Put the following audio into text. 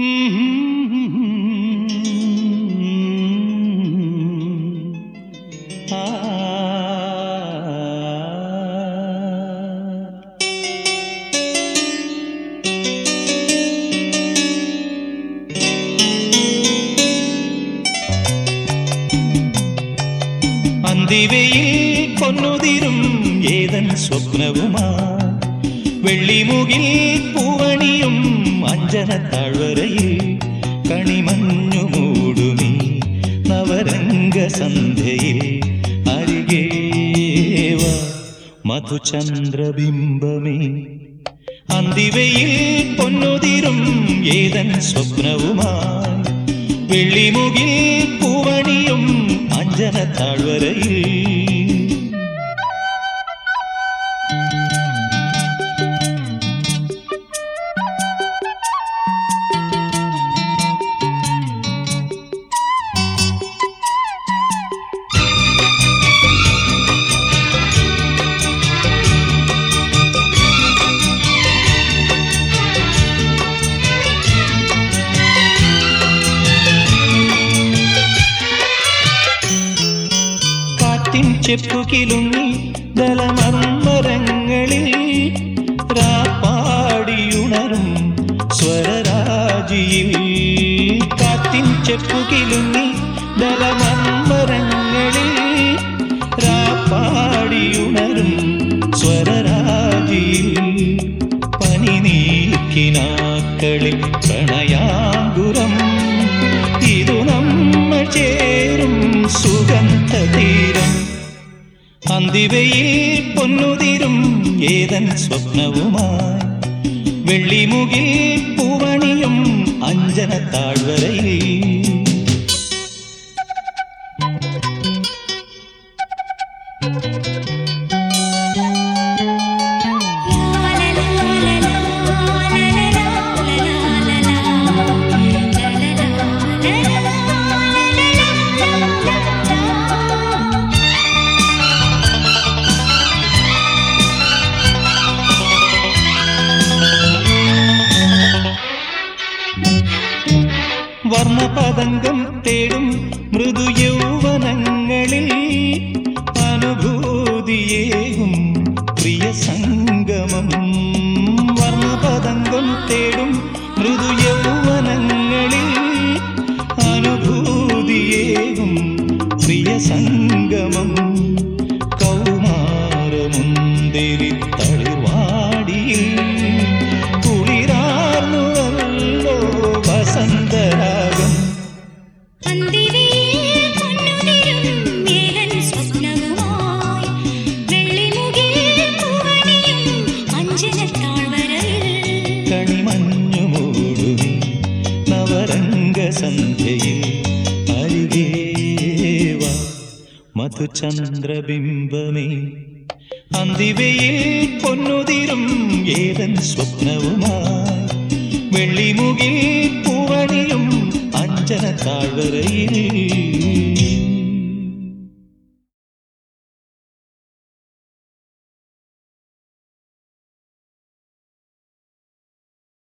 Mm-hmm. അന്തിവയിൽ പൊന്നുതിരും ഏതൻ സ്വപ്നവുമാ വെള്ളിമുകിൽ പൂവണിയും അഞ്ജന താഴ്വരയിൽ കണിമഞ്ഞു മൂടുമീ നവരംഗ സന്ധ്യയിൽ അരികേവ മധുചന്ദ്രബിംബമേ അന്തിവയിൽ പൊന്നുതിരും ഏതൻ സ്വപ്നവുമായി വെള്ളിമുകിൽ പൂവണിയും അഞ്ജന താഴ്വരയിൽ കാറ്റിൻ ചെപ്പുകിലുങ്ങി ദലമർമ്മരങ്ങളിൽ രാപ്പാടിയുണരും സ്വരരാജിയിൽ. ചെപ്പു ചെപ്പുകിലുങ്ങി ദലമർമ്മരങ്ങളിൽ രാപ്പാടിയുണരും സ്വരരാജിയിൽ. പനി നീക്കിനാക്കളിൽ പ്രണയാങ്കുരം. ഇതു നമ്മൾ ചേരും സുഗന്ധ അന്തിവയിൽ പൊന്നുതിരും ഏതൻ സ്വപ്നവുമായി വെള്ളിമുകിൽ പൂവണിയും അഞ്ജന താഴ്വരയിൽ വർണപതംഗം തേടും മൃദു യൗവനങ്ങളിൽ അനുഭൂതിയേകും പ്രിയ സംഗമം. വർണപതംഗം തേടും മൃദു യൗവനങ്ങളിൽ അനുഭൂതിയേകും പ്രിയ സംഗമം. കൗമാരമുന്തിരി നവരംഗ സന്ധ്യയിൽ അരികേവ മധുചന്ദ്രബിംബമേ അന്തിവയിൽ പൊന്നുതിരും ഏതൻ സ്വപ്നവുമായി വെള്ളിമുകിൽ പൂവണിയും അഞ്ജന താഴ്വരയിൽ